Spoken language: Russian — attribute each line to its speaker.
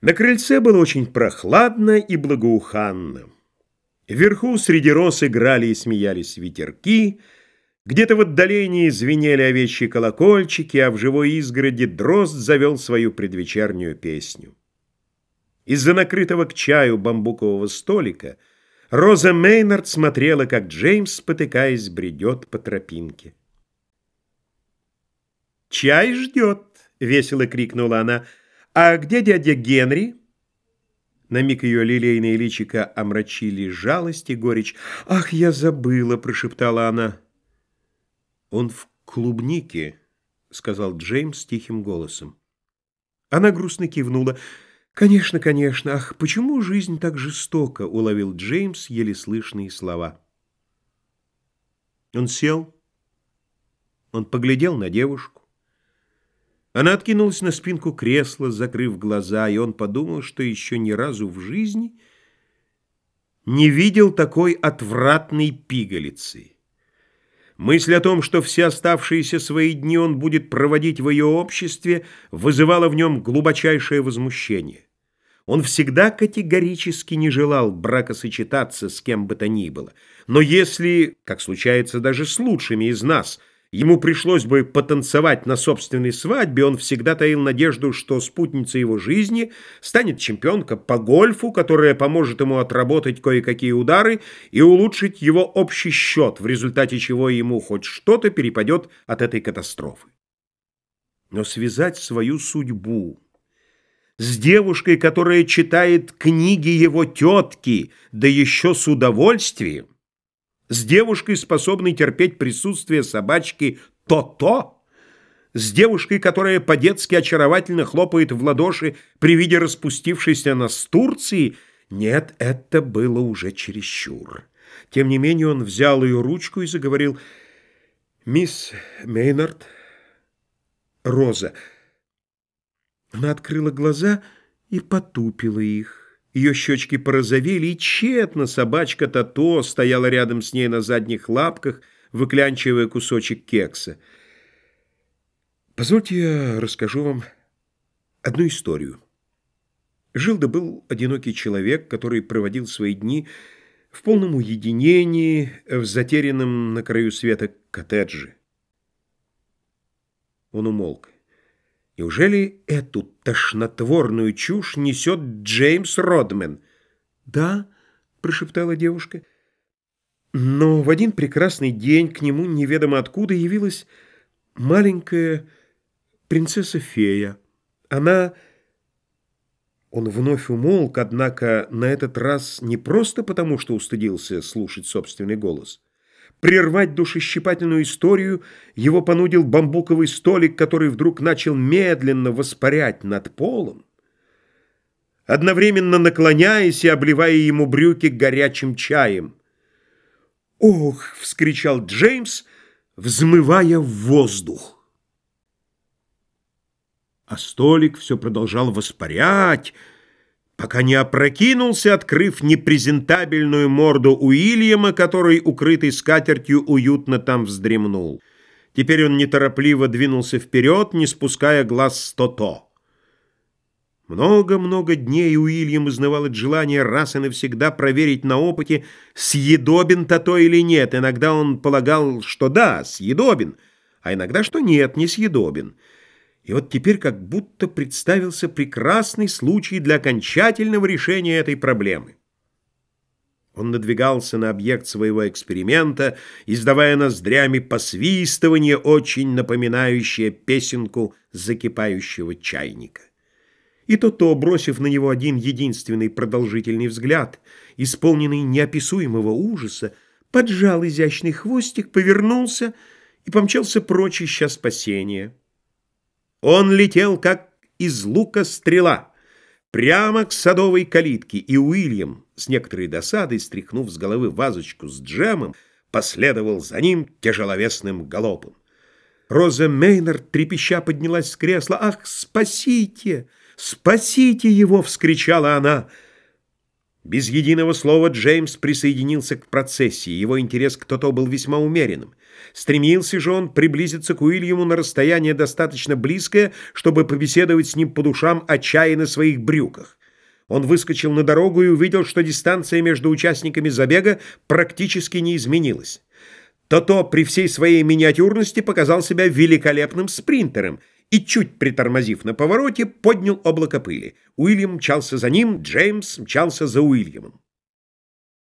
Speaker 1: На крыльце было очень прохладно и благоуханно. Вверху среди роз играли и смеялись ветерки, где-то в отдалении звенели овечьи колокольчики, а в живой изгороди дрозд завел свою предвечернюю песню. Из-за накрытого к чаю бамбукового столика Роза Мейнард смотрела, как Джеймс, спотыкаясь, бредет по тропинке. «Чай ждет!» — весело крикнула она — «А где дядя Генри?» На миг ее лилейные личика омрачили жалость и горечь. «Ах, я забыла!» — прошептала она. «Он в клубнике», — сказал Джеймс тихим голосом. Она грустно кивнула. «Конечно, конечно. Ах, почему жизнь так жестока?» — уловил Джеймс еле слышные слова. Он сел. Он поглядел на девушку. Она откинулась на спинку кресла, закрыв глаза, и он подумал, что еще ни разу в жизни не видел такой отвратной пигалицы. Мысль о том, что все оставшиеся свои дни он будет проводить в ее обществе, вызывала в нем глубочайшее возмущение. Он всегда категорически не желал бракосочетаться с кем бы то ни было. Но если, как случается даже с лучшими из нас – ему пришлось бы потанцевать на собственной свадьбе, он всегда таил надежду, что спутница его жизни станет чемпионка по гольфу, которая поможет ему отработать кое-какие удары и улучшить его общий счет, в результате чего ему хоть что-то перепадет от этой катастрофы. Но связать свою судьбу с девушкой, которая читает книги его тетки, да еще с удовольствием, с девушкой, способной терпеть присутствие собачки то-то, с девушкой, которая по-детски очаровательно хлопает в ладоши при виде распустившейся настурции, нет, это было уже чересчур. Тем не менее он взял ее ручку и заговорил «Мисс Мейнард, Роза». Она открыла глаза и потупила их. Ее щечки порозовели, и тщетно собачка Тато стояла рядом с ней на задних лапках, выклянчивая кусочек кекса. Позвольте я расскажу вам одну историю. Жил да был одинокий человек, который проводил свои дни в полном уединении, в затерянном на краю света коттедже. Он умолк. Неужели эту тошнотворную чушь несет Джеймс Родмен? «Да», — прошептала девушка. Но в один прекрасный день к нему неведомо откуда явилась маленькая принцесса-фея. Она... Он вновь умолк, однако на этот раз не просто потому, что устыдился слушать собственный голос. Прервать душещипательную историю его понудил бамбуковый столик, который вдруг начал медленно воспарять над полом, одновременно наклоняясь и обливая ему брюки горячим чаем. «Ох!» — вскричал Джеймс, взмывая в воздух. А столик все продолжал воспарять, пока не опрокинулся, открыв непрезентабельную морду Уильяма, который, укрытый скатертью, уютно там вздремнул. Теперь он неторопливо двинулся вперед, не спуская глаз с то-то. Много-много дней Уильям изнывал от желания раз и навсегда проверить на опыте, съедобен то или нет. Иногда он полагал, что да, съедобен, а иногда, что нет, не съедобен. И вот теперь как будто представился прекрасный случай для окончательного решения этой проблемы. Он надвигался на объект своего эксперимента, издавая ноздрями посвистывание, очень напоминающее песенку закипающего чайника. И то-то, бросив на него один единственный продолжительный взгляд, исполненный неописуемого ужаса, поджал изящный хвостик, повернулся и помчался прочь, ища спасения. Он летел, как из лука стрела, прямо к садовой калитке, и Уильям, с некоторой досадой, стряхнув с головы вазочку с джемом, последовал за ним тяжеловесным галопом. Роза Мейнард трепеща поднялась с кресла. «Ах, спасите! Спасите его!» — вскричала она. Без единого слова Джеймс присоединился к процессии. Его интерес к Тото был весьма умеренным. Стремился же он приблизиться к Уильяму на расстояние достаточно близкое, чтобы побеседовать с ним по душам о чае на своих брюках. Он выскочил на дорогу и увидел, что дистанция между участниками забега практически не изменилась. Тото при всей своей миниатюрности показал себя великолепным спринтером и, чуть притормозив на повороте, поднял облако пыли. Уильям мчался за ним, Джеймс мчался за Уильямом.